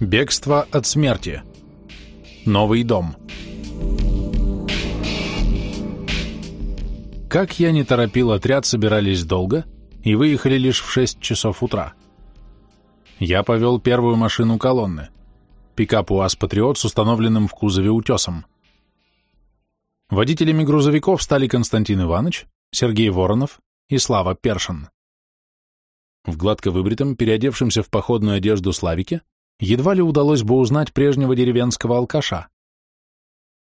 Бегство от смерти. Новый дом. Как я не торопил отряд, собирались долго и выехали лишь в 6 часов утра. Я повел первую машину колонны. Пикап УАЗ «Патриот» с установленным в кузове утесом. Водителями грузовиков стали Константин Иванович, Сергей Воронов и Слава Першин. В гладко выбритом, переодевшемся в походную одежду Славике едва ли удалось бы узнать прежнего деревенского алкаша.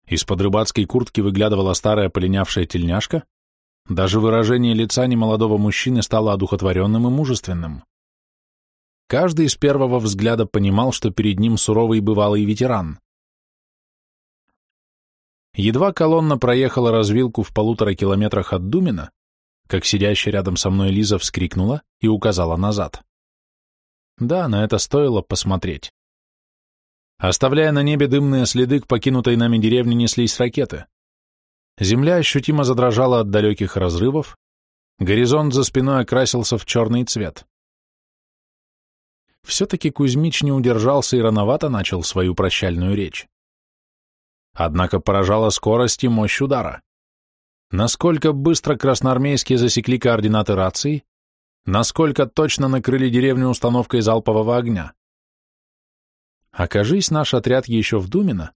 Из-под рыбацкой куртки выглядывала старая полинявшая тельняшка, даже выражение лица немолодого мужчины стало одухотворенным и мужественным. Каждый с первого взгляда понимал, что перед ним суровый бывалый ветеран. Едва колонна проехала развилку в полутора километрах от Думина, как сидящая рядом со мной Лиза вскрикнула и указала назад. Да, на это стоило посмотреть. Оставляя на небе дымные следы, к покинутой нами деревне неслись ракеты. Земля ощутимо задрожала от далеких разрывов, горизонт за спиной окрасился в черный цвет. Все-таки Кузьмич не удержался и рановато начал свою прощальную речь. Однако поражала скорость и мощь удара. Насколько быстро красноармейские засекли координаты рации, насколько точно накрыли деревню установкой залпового огня. Окажись наш отряд еще в Думино,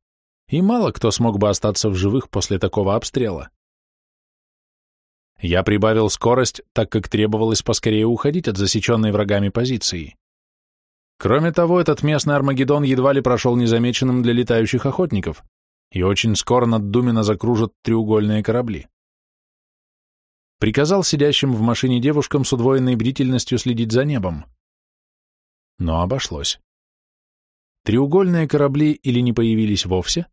и мало кто смог бы остаться в живых после такого обстрела. Я прибавил скорость, так как требовалось поскорее уходить от засеченной врагами позиции. Кроме того, этот местный Армагеддон едва ли прошел незамеченным для летающих охотников, и очень скоро над Думина закружат треугольные корабли. Приказал сидящим в машине девушкам с удвоенной бдительностью следить за небом. Но обошлось. Треугольные корабли или не появились вовсе,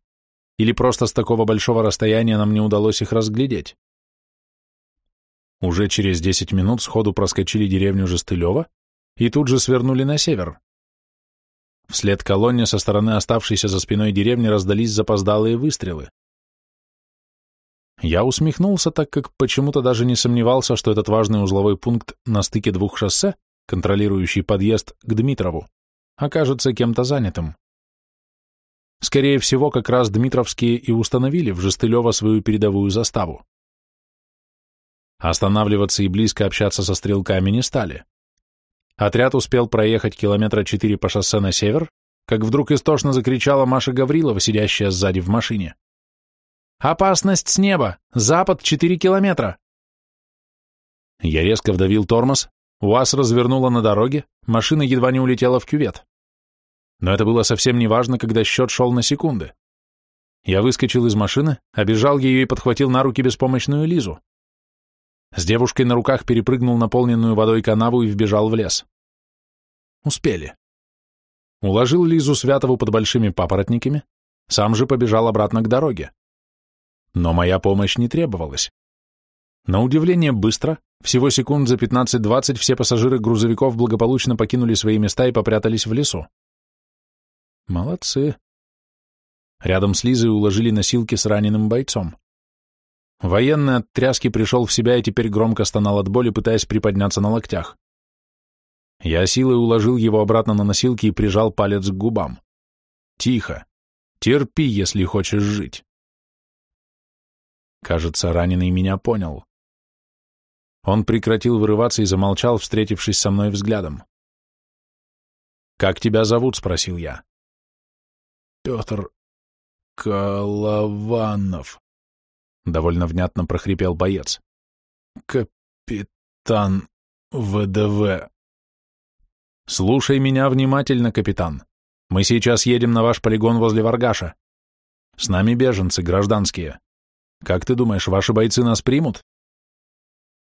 или просто с такого большого расстояния нам не удалось их разглядеть. Уже через 10 минут сходу проскочили деревню Жестылева и тут же свернули на север. Вслед колонне со стороны оставшейся за спиной деревни раздались запоздалые выстрелы. Я усмехнулся, так как почему-то даже не сомневался, что этот важный узловой пункт на стыке двух шоссе, контролирующий подъезд к Дмитрову, окажется кем-то занятым. Скорее всего, как раз Дмитровские и установили в Жестылево свою передовую заставу. Останавливаться и близко общаться со стрелками не стали. Отряд успел проехать километра четыре по шоссе на север, как вдруг истошно закричала Маша Гаврилова, сидящая сзади в машине. «Опасность с неба! Запад четыре километра!» Я резко вдавил тормоз, УАЗ развернула на дороге, машина едва не улетела в кювет. Но это было совсем не важно, когда счет шел на секунды. Я выскочил из машины, обежал ее и подхватил на руки беспомощную Лизу. С девушкой на руках перепрыгнул наполненную водой канаву и вбежал в лес. Успели. Уложил Лизу Святову под большими папоротниками, сам же побежал обратно к дороге. Но моя помощь не требовалась. На удивление быстро, всего секунд за 15-20 все пассажиры грузовиков благополучно покинули свои места и попрятались в лесу. Молодцы. Рядом с Лизой уложили носилки с раненым бойцом. Военный от тряски пришел в себя и теперь громко стонал от боли, пытаясь приподняться на локтях. Я силой уложил его обратно на носилки и прижал палец к губам. Тихо. Терпи, если хочешь жить. Кажется, раненый меня понял. Он прекратил вырываться и замолчал, встретившись со мной взглядом. «Как тебя зовут?» — спросил я. Петр Колованов, — довольно внятно прохрипел боец. Капитан ВДВ. Слушай меня внимательно, капитан. Мы сейчас едем на ваш полигон возле Варгаша. С нами беженцы, гражданские. Как ты думаешь, ваши бойцы нас примут?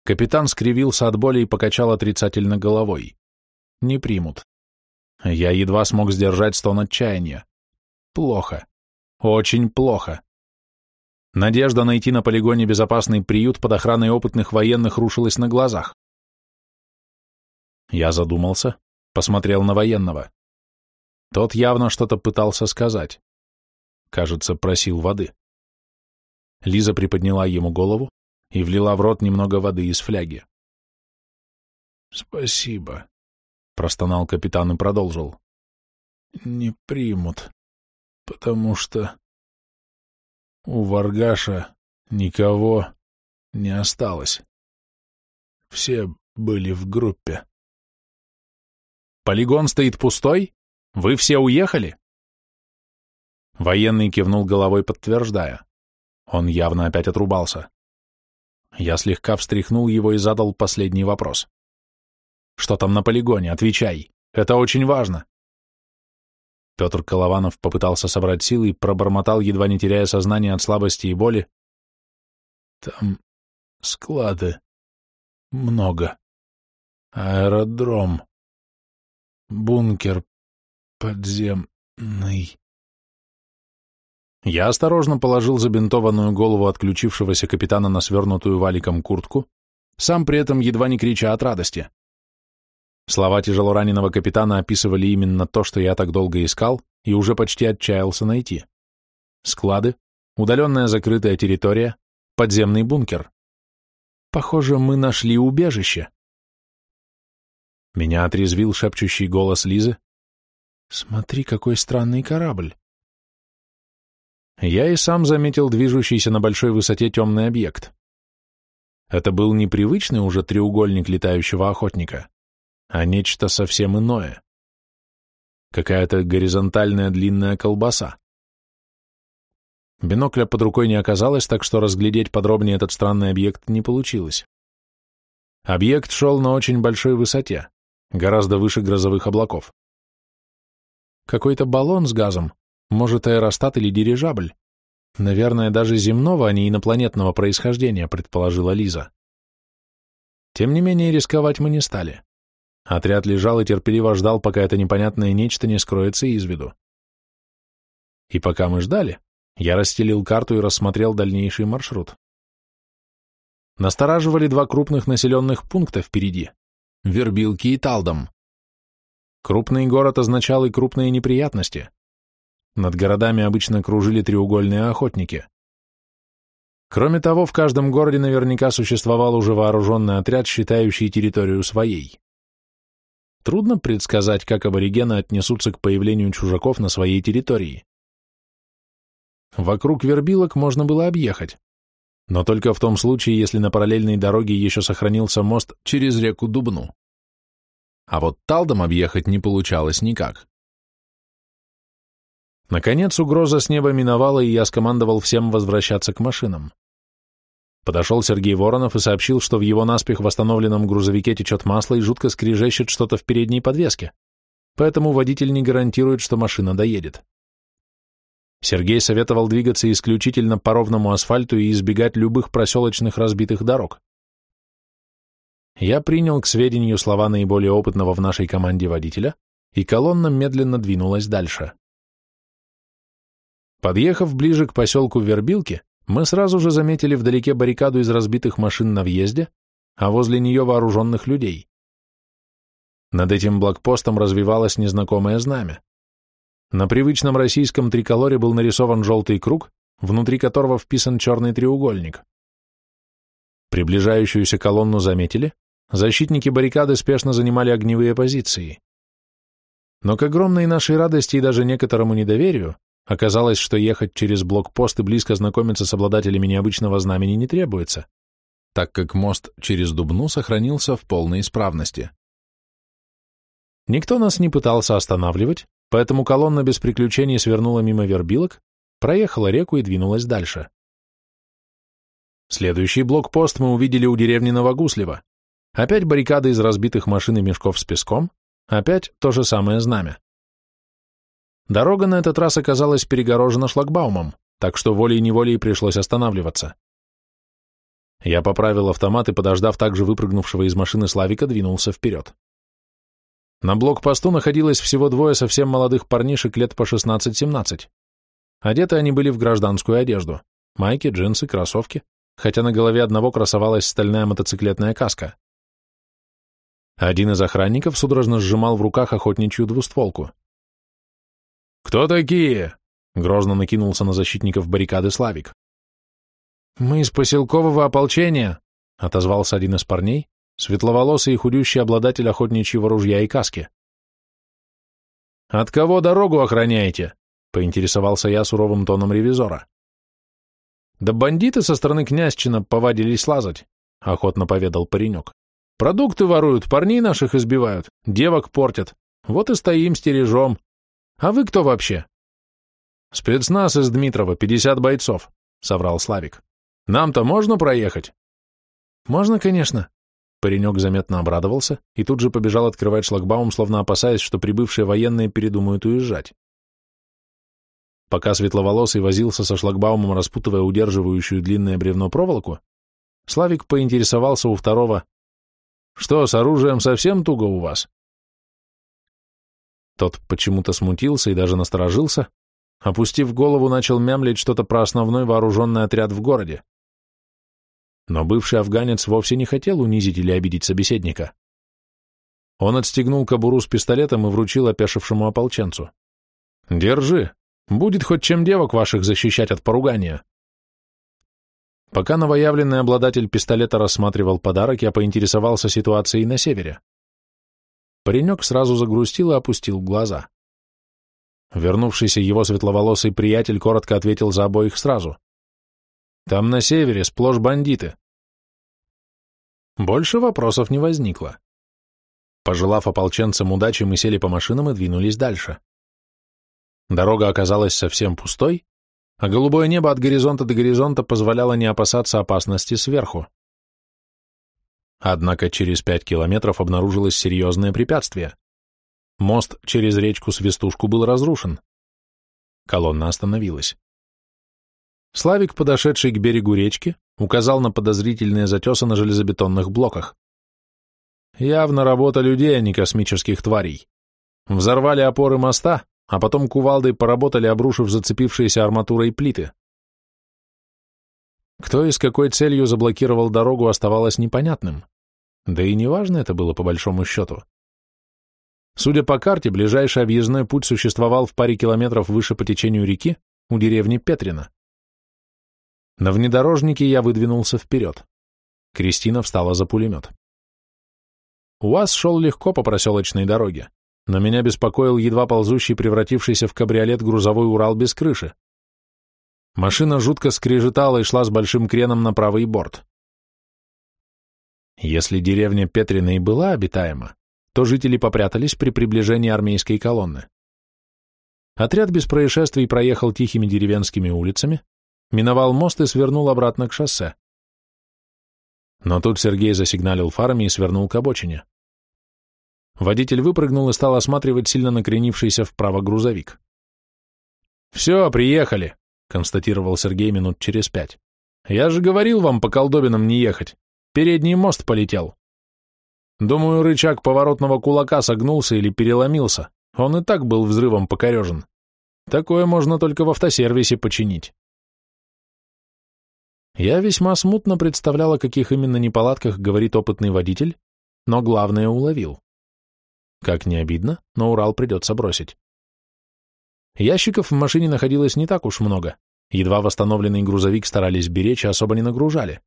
Капитан скривился от боли и покачал отрицательно головой. Не примут. Я едва смог сдержать стон отчаяния. Плохо. Очень плохо. Надежда найти на полигоне безопасный приют под охраной опытных военных рушилась на глазах. Я задумался, посмотрел на военного. Тот явно что-то пытался сказать. Кажется, просил воды. Лиза приподняла ему голову и влила в рот немного воды из фляги. «Спасибо», — простонал капитан и продолжил. не примут, потому что у Варгаша никого не осталось. Все были в группе. Полигон стоит пустой? Вы все уехали? Военный кивнул головой, подтверждая. Он явно опять отрубался. Я слегка встряхнул его и задал последний вопрос. «Что там на полигоне? Отвечай. Это очень важно». Петр Колованов попытался собрать силы и пробормотал, едва не теряя сознание от слабости и боли. «Там склады. Много. Аэродром. Бункер подземный». Я осторожно положил забинтованную голову отключившегося капитана на свернутую валиком куртку, сам при этом едва не крича от радости. Слова тяжело раненого капитана описывали именно то, что я так долго искал и уже почти отчаялся найти. Склады, удаленная закрытая территория, подземный бункер. Похоже, мы нашли убежище. Меня отрезвил шепчущий голос Лизы. «Смотри, какой странный корабль!» Я и сам заметил движущийся на большой высоте темный объект. Это был непривычный уже треугольник летающего охотника, а нечто совсем иное. Какая-то горизонтальная длинная колбаса. Бинокля под рукой не оказалось, так что разглядеть подробнее этот странный объект не получилось. Объект шел на очень большой высоте, гораздо выше грозовых облаков. Какой-то баллон с газом, может, аэростат или дирижабль? Наверное, даже земного, а не инопланетного происхождения, предположила Лиза. Тем не менее, рисковать мы не стали. Отряд лежал и терпеливо ждал, пока это непонятное нечто не скроется из виду. И пока мы ждали, я расстелил карту и рассмотрел дальнейший маршрут. Настораживали два крупных населенных пункта впереди — Вербилки и Талдом. Крупный город означал и крупные неприятности. Над городами обычно кружили треугольные охотники. Кроме того, в каждом городе наверняка существовал уже вооруженный отряд, считающий территорию своей. Трудно предсказать, как аборигены отнесутся к появлению чужаков на своей территории. Вокруг вербилок можно было объехать, но только в том случае, если на параллельной дороге еще сохранился мост через реку Дубну. А вот Талдом объехать не получалось никак. Наконец угроза с неба миновала, и я скомандовал всем возвращаться к машинам. Подошел Сергей Воронов и сообщил, что в его наспех восстановленном грузовике течет масло и жутко скрежещет что-то в передней подвеске, поэтому водитель не гарантирует, что машина доедет. Сергей советовал двигаться исключительно по ровному асфальту и избегать любых проселочных разбитых дорог. Я принял к сведению слова наиболее опытного в нашей команде водителя, и колонна медленно двинулась дальше. Подъехав ближе к поселку Вербилки, мы сразу же заметили вдалеке баррикаду из разбитых машин на въезде, а возле нее вооруженных людей. Над этим блокпостом развивалось незнакомое знамя. На привычном российском триколоре был нарисован желтый круг, внутри которого вписан черный треугольник. Приближающуюся колонну заметили, защитники баррикады спешно занимали огневые позиции. Но к огромной нашей радости и даже некоторому недоверию, Оказалось, что ехать через блокпост и близко знакомиться с обладателями необычного знамени не требуется, так как мост через Дубну сохранился в полной исправности. Никто нас не пытался останавливать, поэтому колонна без приключений свернула мимо вербилок, проехала реку и двинулась дальше. Следующий блокпост мы увидели у деревни Новогуслева. Опять баррикады из разбитых машин и мешков с песком, опять то же самое знамя. Дорога на этот раз оказалась перегорожена шлагбаумом, так что волей-неволей пришлось останавливаться. Я поправил автомат и, подождав также выпрыгнувшего из машины Славика, двинулся вперед. На блокпосту находилось всего двое совсем молодых парнишек лет по 16-17. Одеты они были в гражданскую одежду. Майки, джинсы, кроссовки, хотя на голове одного красовалась стальная мотоциклетная каска. Один из охранников судорожно сжимал в руках охотничью двустволку. «Кто такие?» — грозно накинулся на защитников баррикады Славик. «Мы из поселкового ополчения», — отозвался один из парней, светловолосый и худющий обладатель охотничьего ружья и каски. От кого дорогу охраняете?» — поинтересовался я суровым тоном ревизора. «Да бандиты со стороны князчина повадились лазать», — охотно поведал паренек. «Продукты воруют, парней наших избивают, девок портят. Вот и стоим, стережем. А вы кто вообще?» «Спецназ из Дмитрова, пятьдесят бойцов», — соврал Славик. «Нам-то можно проехать?» «Можно, конечно». Паренек заметно обрадовался и тут же побежал открывать шлагбаум, словно опасаясь, что прибывшие военные передумают уезжать. Пока светловолосый возился со шлагбаумом, распутывая удерживающую длинное бревно проволоку, Славик поинтересовался у второго, «Что, с оружием совсем туго у вас?» Тот почему-то смутился и даже насторожился, опустив голову, начал мямлить что-то про основной вооруженный отряд в городе. Но бывший афганец вовсе не хотел унизить или обидеть собеседника. Он отстегнул кобуру с пистолетом и вручил опешившему ополченцу. «Держи, Будет хоть чем девок ваших защищать от поругания. Пока новоявленный обладатель пистолета рассматривал подарок, я поинтересовался ситуацией на севере. Паренек сразу загрустил и опустил глаза. Вернувшийся его светловолосый приятель коротко ответил за обоих сразу. «Там на севере сплошь бандиты». Больше вопросов не возникло. Пожелав ополченцам удачи, мы сели по машинам и двинулись дальше. Дорога оказалась совсем пустой, а голубое небо от горизонта до горизонта позволяло не опасаться опасности сверху. Однако через пять километров обнаружилось серьезное препятствие. Мост через речку Свистушку был разрушен. Колонна остановилась. Славик, подошедший к берегу речки, указал на подозрительные затесы на железобетонных блоках. Явно работа людей, а не космических тварей. Взорвали опоры моста, а потом кувалдой поработали, обрушив зацепившиеся арматурой плиты. Кто и с какой целью заблокировал дорогу, оставалось непонятным. Да и неважно это было по большому счету. Судя по карте, ближайший объездной путь существовал в паре километров выше по течению реки, у деревни Петрина. На внедорожнике я выдвинулся вперед. Кристина встала за пулемет. УАЗ шел легко по проселочной дороге но меня беспокоил едва ползущий, превратившийся в кабриолет грузовой Урал без крыши. Машина жутко скрежетала и шла с большим креном на правый борт. Если деревня Петрина и была обитаема, то жители попрятались при приближении армейской колонны. Отряд без происшествий проехал тихими деревенскими улицами, миновал мост и свернул обратно к шоссе. Но тут Сергей засигналил фарами и свернул к обочине. Водитель выпрыгнул и стал осматривать сильно накренившийся вправо грузовик. «Все, приехали», — констатировал Сергей минут через пять. «Я же говорил вам по колдобинам не ехать. Передний мост полетел. Думаю, рычаг поворотного кулака согнулся или переломился. Он и так был взрывом покорежен. Такое можно только в автосервисе починить». Я весьма смутно представлял, о каких именно неполадках говорит опытный водитель, но главное уловил. Как не обидно, но Урал придется бросить. Ящиков в машине находилось не так уж много. Едва восстановленный грузовик старались беречь и особо не нагружали.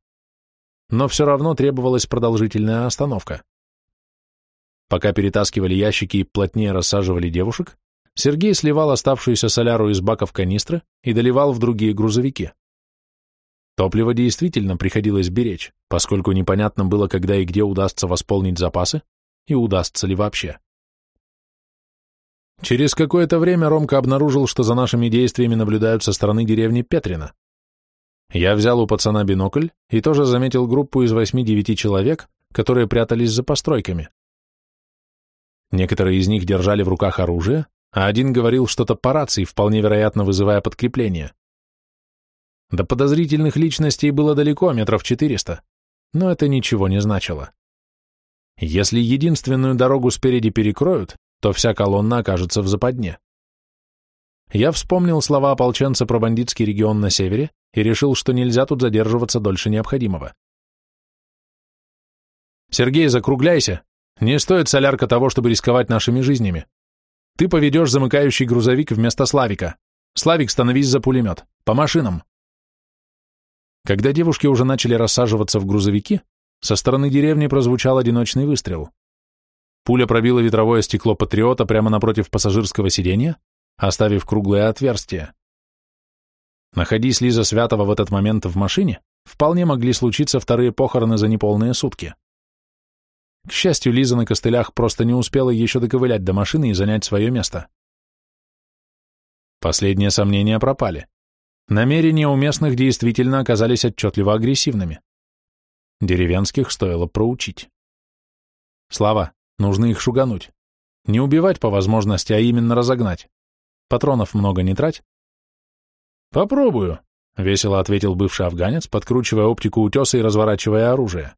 Но все равно требовалась продолжительная остановка. Пока перетаскивали ящики и плотнее рассаживали девушек, Сергей сливал оставшуюся соляру из баков канистры и доливал в другие грузовики. Топливо действительно приходилось беречь, поскольку непонятно было, когда и где удастся восполнить запасы, и удастся ли вообще. Через какое-то время Ромка обнаружил, что за нашими действиями наблюдают со стороны деревни Петрина. Я взял у пацана бинокль и тоже заметил группу из восьми-девяти человек, которые прятались за постройками. Некоторые из них держали в руках оружие, а один говорил что-то по рации, вполне вероятно вызывая подкрепление. До подозрительных личностей было далеко, метров четыреста, но это ничего не значило. Если единственную дорогу спереди перекроют, то вся колонна окажется в западне. Я вспомнил слова ополченца про бандитский регион на севере и решил, что нельзя тут задерживаться дольше необходимого. «Сергей, закругляйся. Не стоит солярка того, чтобы рисковать нашими жизнями. Ты поведешь замыкающий грузовик вместо Славика. Славик, становись за пулемет. По машинам». Когда девушки уже начали рассаживаться в грузовики, со стороны деревни прозвучал одиночный выстрел. Пуля пробила ветровое стекло «Патриота» прямо напротив пассажирского сиденья, оставив круглое отверстие. Находись Лиза Святова в этот момент в машине, вполне могли случиться вторые похороны за неполные сутки. К счастью, Лиза на костылях просто не успела еще доковылять до машины и занять свое место. Последние сомнения пропали. Намерения у местных действительно оказались отчетливо агрессивными. Деревенских стоило проучить. Слава, нужно их шугануть. Не убивать по возможности, а именно разогнать. Патронов много не трать. Попробую, — весело ответил бывший афганец, подкручивая оптику утеса и разворачивая оружие.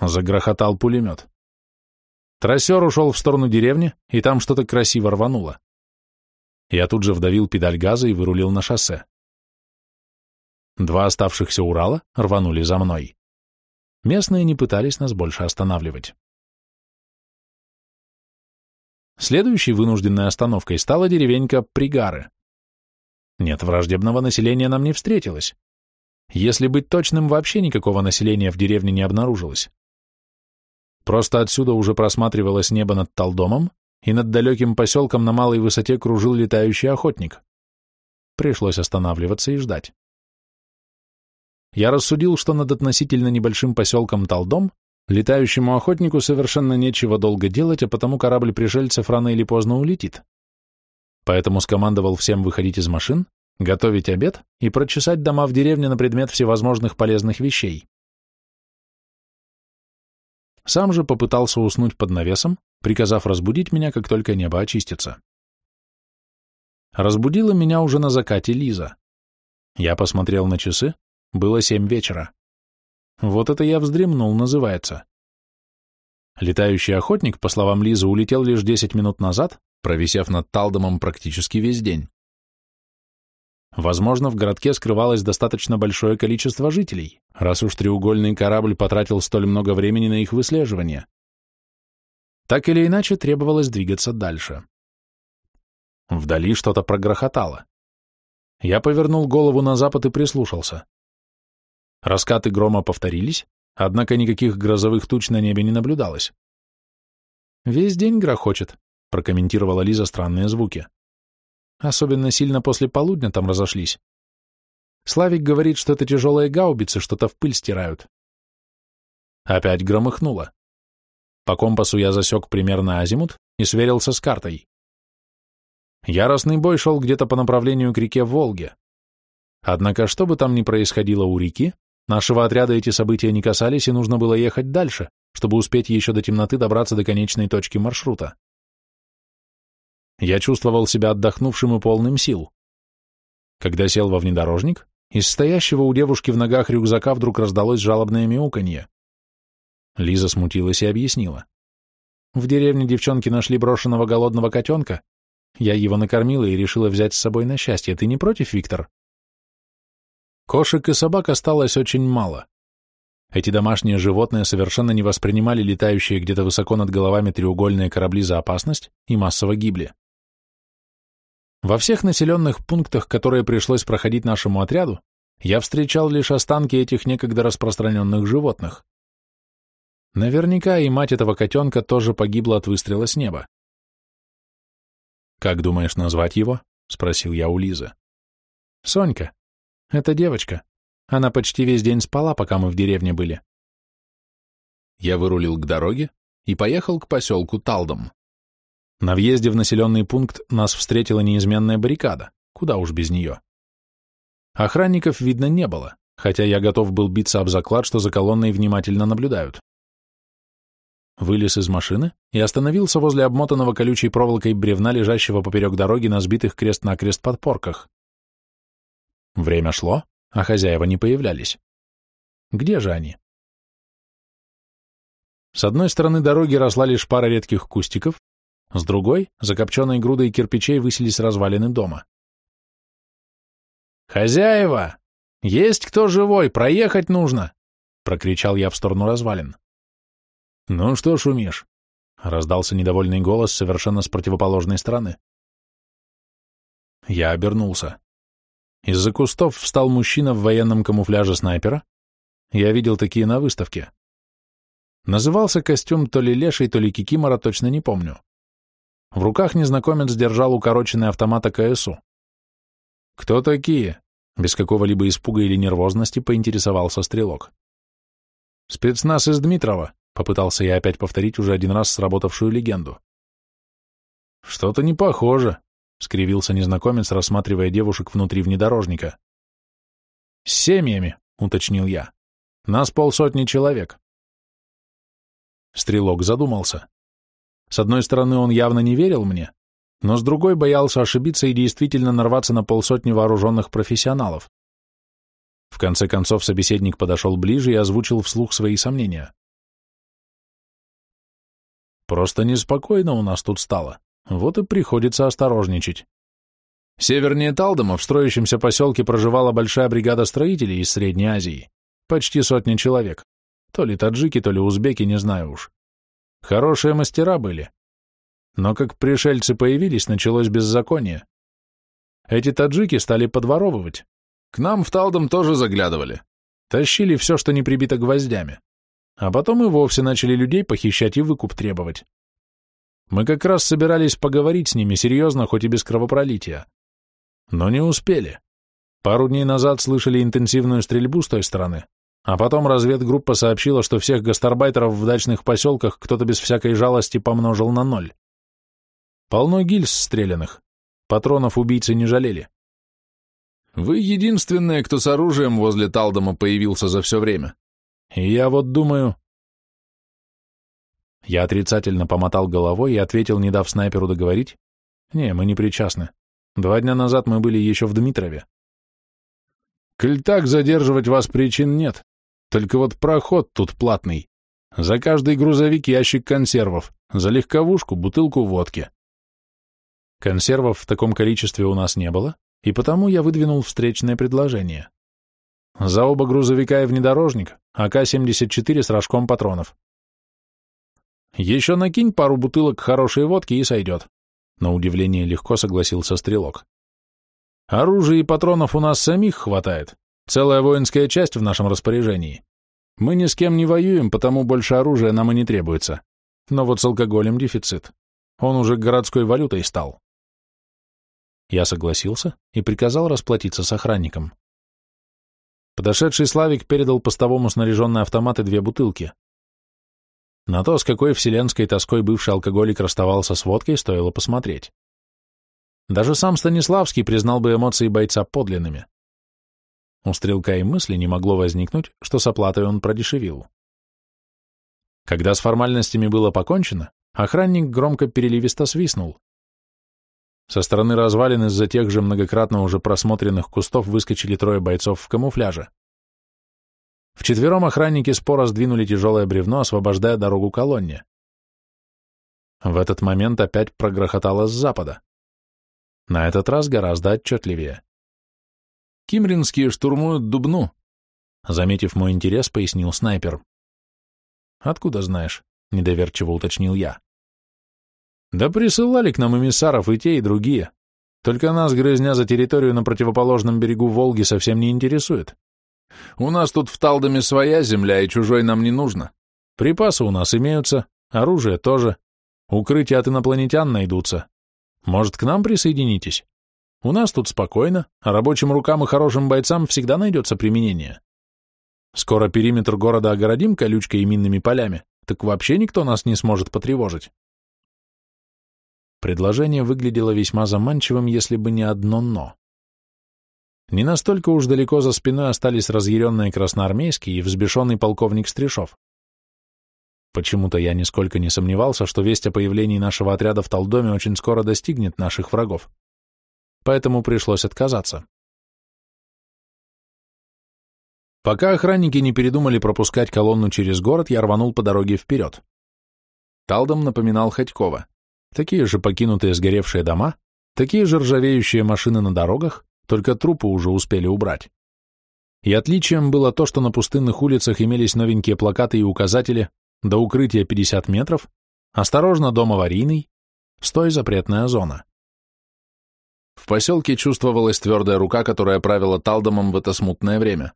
Загрохотал пулемет. Трассер ушел в сторону деревни, и там что-то красиво рвануло. Я тут же вдавил педаль газа и вырулил на шоссе. Два оставшихся Урала рванули за мной. Местные не пытались нас больше останавливать. Следующей вынужденной остановкой стала деревенька Пригары. Нет, враждебного населения нам не встретилось. Если быть точным, вообще никакого населения в деревне не обнаружилось. Просто отсюда уже просматривалось небо над Талдомом, и над далеким поселком на малой высоте кружил летающий охотник. Пришлось останавливаться и ждать. Я рассудил, что над относительно небольшим поселком Талдом летающему охотнику совершенно нечего долго делать, а потому корабль пришельцев рано или поздно улетит. Поэтому скомандовал всем выходить из машин, готовить обед и прочесать дома в деревне на предмет всевозможных полезных вещей. Сам же попытался уснуть под навесом, приказав разбудить меня, как только небо очистится. Разбудила меня уже на закате Лиза. Я посмотрел на часы, было семь вечера. Вот это я вздремнул, называется. Летающий охотник, по словам Лизы, улетел лишь десять минут назад, провисев над Талдомом практически весь день. Возможно, в городке скрывалось достаточно большое количество жителей, раз уж треугольный корабль потратил столь много времени на их выслеживание. Так или иначе, требовалось двигаться дальше. Вдали что-то прогрохотало. Я повернул голову на запад и прислушался. Раскаты грома повторились, однако никаких грозовых туч на небе не наблюдалось. «Весь день грохочет», — прокомментировала Лиза странные звуки. Особенно сильно после полудня там разошлись. Славик говорит, что это тяжелые гаубицы что-то в пыль стирают. Опять громыхнуло. По компасу я засек примерно азимут и сверился с картой. Яростный бой шел где-то по направлению к реке Волге. Однако, что бы там ни происходило у реки, нашего отряда эти события не касались, и нужно было ехать дальше, чтобы успеть еще до темноты добраться до конечной точки маршрута. Я чувствовал себя отдохнувшим и полным сил. Когда сел во внедорожник, из стоящего у девушки в ногах рюкзака вдруг раздалось жалобное мяуканье. Лиза смутилась и объяснила. В деревне девчонки нашли брошенного голодного котенка. Я его накормила и решила взять с собой на счастье. Ты не против, Виктор? Кошек и собак осталось очень мало. Эти домашние животные совершенно не воспринимали летающие где-то высоко над головами треугольные корабли за опасность и массово гибли. Во всех населенных пунктах, которые пришлось проходить нашему отряду, я встречал лишь останки этих некогда распространенных животных. Наверняка и мать этого котенка тоже погибла от выстрела с неба. «Как думаешь назвать его?» — спросил я у Лизы. «Сонька. Это девочка. Она почти весь день спала, пока мы в деревне были». Я вырулил к дороге и поехал к поселку Талдом. На въезде в населенный пункт нас встретила неизменная баррикада, куда уж без нее. Охранников видно не было, хотя я готов был биться об заклад, что за колонной внимательно наблюдают. Вылез из машины и остановился возле обмотанного колючей проволокой бревна, лежащего поперек дороги на сбитых крест-накрест подпорках. Время шло, а хозяева не появлялись. Где же они? С одной стороны дороги росла лишь пара редких кустиков, с другой, за копченой грудой кирпичей высились развалины дома. «Хозяева! Есть кто живой? Проехать нужно!» — прокричал я в сторону развалин. «Ну что шумишь?» — раздался недовольный голос совершенно с противоположной стороны. Я обернулся. Из-за кустов встал мужчина в военном камуфляже снайпера. Я видел такие на выставке. Назывался костюм то ли леший, то ли кикимора, точно не помню. В руках незнакомец держал укороченный автомат АКСУ. «Кто такие?» — без какого-либо испуга или нервозности поинтересовался стрелок. «Спецназ из Дмитрова», — попытался я опять повторить уже один раз сработавшую легенду. «Что-то не похоже», — скривился незнакомец, рассматривая девушек внутри внедорожника. «С семьями», — уточнил я. «Нас полсотни человек». Стрелок задумался. С одной стороны, он явно не верил мне, но с другой боялся ошибиться и действительно нарваться на полсотни вооруженных профессионалов. В конце концов, собеседник подошел ближе и озвучил вслух свои сомнения. «Просто неспокойно у нас тут стало, вот и приходится осторожничать. Севернее Талдома в строящемся поселке проживала большая бригада строителей из Средней Азии, почти сотня человек, то ли таджики, то ли узбеки, не знаю уж. Хорошие мастера были. Но как пришельцы появились, началось беззаконие. Эти таджики стали подворовывать. К нам в Талдом тоже заглядывали. Тащили все, что не прибито гвоздями. А потом и вовсе начали людей похищать и выкуп требовать. Мы как раз собирались поговорить с ними серьезно, хоть и без кровопролития. Но не успели. Пару дней назад слышали интенсивную стрельбу с той стороны. А потом разведгруппа сообщила, что всех гастарбайтеров в дачных поселках кто-то без всякой жалости помножил на ноль. Полно гильз стрелянных. Патронов убийцы не жалели. Вы единственные, кто с оружием возле Талдома появился за все время. И я вот думаю... Я отрицательно помотал головой и ответил, не дав снайперу договорить. Не, мы не причастны. Два дня назад мы были еще в Дмитрове. Коль так задерживать вас причин нет, только вот проход тут платный. За каждый грузовик ящик консервов, за легковушку бутылку водки. Консервов в таком количестве у нас не было, и потому я выдвинул встречное предложение. За оба грузовика и внедорожник АК-74 с рожком патронов. Еще накинь пару бутылок хорошей водки и сойдет. На удивление легко согласился стрелок. Оружия и патронов у нас самих хватает. Целая воинская часть в нашем распоряжении. Мы ни с кем не воюем, потому больше оружия нам и не требуется. Но вот с алкоголем дефицит. Он уже городской валютой стал. Я согласился и приказал расплатиться с охранником. Подошедший Славик передал постовому снаряженные автомат и две бутылки. На то, с какой вселенской тоской бывший алкоголик расставался с водкой, стоило посмотреть. Даже сам Станиславский признал бы эмоции бойца подлинными. У стрелка и мысли не могло возникнуть, что с оплатой он продешевил. Когда с формальностями было покончено, охранник громко переливисто свистнул. Со стороны развалин из-за тех же многократно уже просмотренных кустов выскочили трое бойцов в камуфляже. Вчетвером охранники споро сдвинули тяжелое бревно, освобождая дорогу колонне. В этот момент опять прогрохотало с запада. На этот раз гораздо отчетливее. Кимринские штурмуют Дубну. Заметив мой интерес, пояснил снайпер. Откуда знаешь? Недоверчиво уточнил я. Да присылали к нам эмиссаров и те, и другие. Только нас грызня за территорию на противоположном берегу Волги совсем не интересует. У нас тут в Талдоме своя земля, и чужой нам не нужно. Припасы у нас имеются, оружие тоже. Укрытия от инопланетян найдутся. Может, к нам присоединитесь? У нас тут спокойно, а рабочим рукам и хорошим бойцам всегда найдется применение. Скоро периметр города огородим колючкой и минными полями, так вообще никто нас не сможет потревожить. Предложение выглядело весьма заманчивым, если бы не одно «но». Не настолько уж далеко за спиной остались разъяренные красноармейские и взбешенный полковник Стришов. Почему-то я нисколько не сомневался, что весть о появлении нашего отряда в Талдоме очень скоро достигнет наших врагов поэтому пришлось отказаться. Пока охранники не передумали пропускать колонну через город, я рванул по дороге вперед. Талдом напоминал Ходькова. Такие же покинутые сгоревшие дома, такие же ржавеющие машины на дорогах, только трупы уже успели убрать. И отличием было то, что на пустынных улицах имелись новенькие плакаты и указатели «До укрытия 50 метров», «Осторожно, дом аварийный», «Стой, запретная зона». В поселке чувствовалась твердая рука, которая правила Талдомом в это смутное время.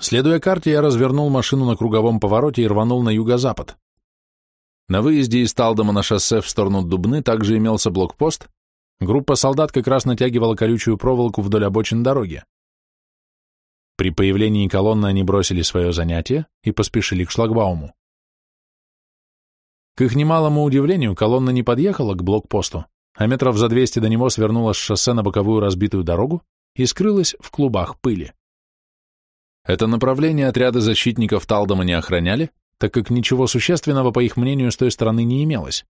Следуя карте, я развернул машину на круговом повороте и рванул на юго-запад. На выезде из Талдома на шоссе в сторону Дубны также имелся блокпост. Группа солдат как раз натягивала колючую проволоку вдоль обочин дороги. При появлении колонны они бросили свое занятие и поспешили к шлагбауму. К их немалому удивлению, колонна не подъехала к блокпосту, а метров за 200 до него свернула с шоссе на боковую разбитую дорогу и скрылась в клубах пыли. Это направление отряды защитников Талдома не охраняли, так как ничего существенного, по их мнению, с той стороны не имелось.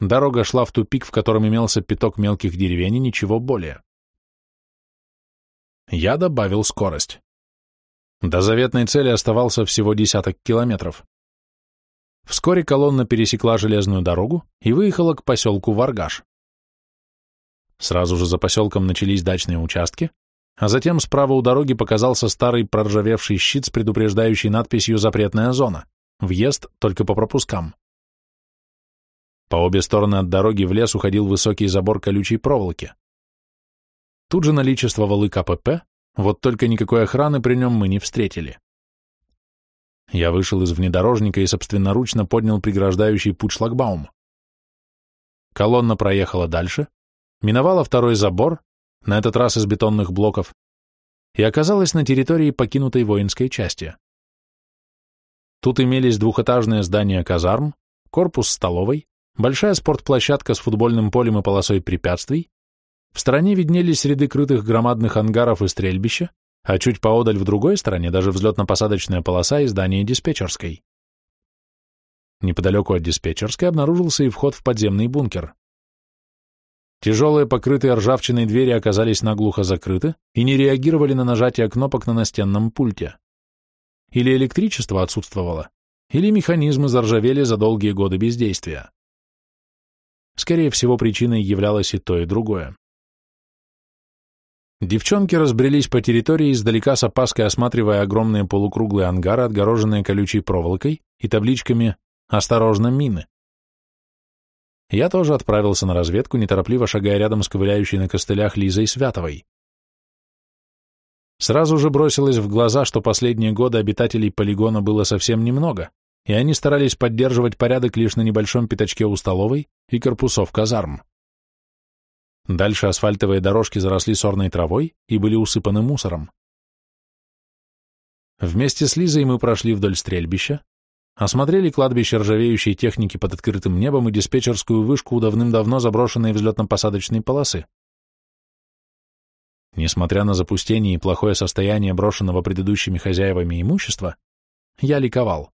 Дорога шла в тупик, в котором имелся пяток мелких деревень и ничего более. Я добавил скорость. До заветной цели оставался всего десяток километров. Вскоре колонна пересекла железную дорогу и выехала к поселку Варгаш. Сразу же за поселком начались дачные участки, а затем справа у дороги показался старый проржавевший щит с предупреждающей надписью «Запретная зона». Въезд только по пропускам. По обе стороны от дороги в лес уходил высокий забор колючей проволоки. Тут же наличествовал и КПП, вот только никакой охраны при нем мы не встретили. Я вышел из внедорожника и собственноручно поднял преграждающий путь шлагбаум. Колонна проехала дальше, миновала второй забор, на этот раз из бетонных блоков, и оказалась на территории покинутой воинской части. Тут имелись двухэтажное здание казарм, корпус столовой, большая спортплощадка с футбольным полем и полосой препятствий, в стороне виднелись ряды крытых громадных ангаров и стрельбища, а чуть поодаль в другой стороне даже взлетно-посадочная полоса и здание диспетчерской. Неподалеку от диспетчерской обнаружился и вход в подземный бункер. Тяжелые, покрытые ржавчиной двери оказались наглухо закрыты и не реагировали на нажатие кнопок на настенном пульте. Или электричество отсутствовало, или механизмы заржавели за долгие годы бездействия. Скорее всего, причиной являлось и то, и другое. Девчонки разбрелись по территории, издалека с опаской осматривая огромные полукруглые ангары, отгороженные колючей проволокой и табличками «Осторожно, мины». Я тоже отправился на разведку, неторопливо шагая рядом с ковыляющей на костылях Лизой Святовой. Сразу же бросилось в глаза, что последние годы обитателей полигона было совсем немного, и они старались поддерживать порядок лишь на небольшом пятачке у столовой и корпусов казарм. Дальше асфальтовые дорожки заросли сорной травой и были усыпаны мусором. Вместе с Лизой мы прошли вдоль стрельбища, осмотрели кладбище ржавеющей техники под открытым небом и диспетчерскую вышку у давным-давно заброшенной взлетно-посадочной полосы. Несмотря на запустение и плохое состояние брошенного предыдущими хозяевами имущества, я ликовал.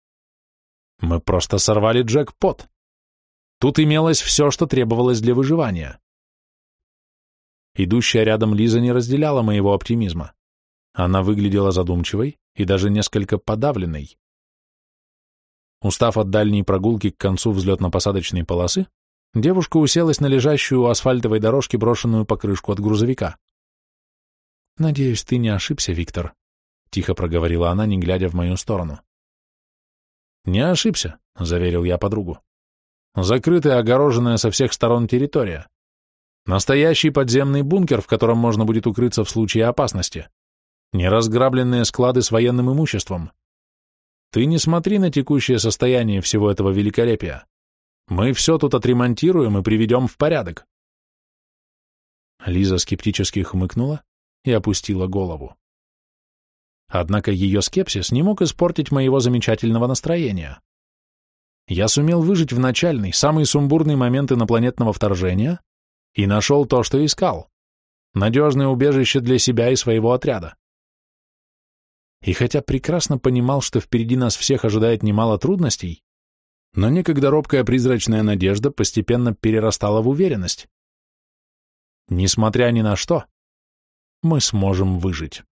Мы просто сорвали джекпот. Тут имелось все, что требовалось для выживания. Идущая рядом Лиза не разделяла моего оптимизма. Она выглядела задумчивой и даже несколько подавленной. Устав от дальней прогулки к концу взлетно-посадочной полосы, девушка уселась на лежащую у асфальтовой дорожки брошенную покрышку от грузовика. «Надеюсь, ты не ошибся, Виктор», — тихо проговорила она, не глядя в мою сторону. «Не ошибся», — заверил я подругу. «Закрытая, огороженная со всех сторон территория. Настоящий подземный бункер, в котором можно будет укрыться в случае опасности. Неразграбленные склады с военным имуществом. Ты не смотри на текущее состояние всего этого великолепия. Мы все тут отремонтируем и приведем в порядок. Лиза скептически хмыкнула и опустила голову. Однако ее скепсис не мог испортить моего замечательного настроения. Я сумел выжить в начальный, самый сумбурный момент инопланетного вторжения, и нашел то, что искал. Надежное убежище для себя и своего отряда. И хотя прекрасно понимал, что впереди нас всех ожидает немало трудностей, но некогда робкая призрачная надежда постепенно перерастала в уверенность. Несмотря ни на что, мы сможем выжить.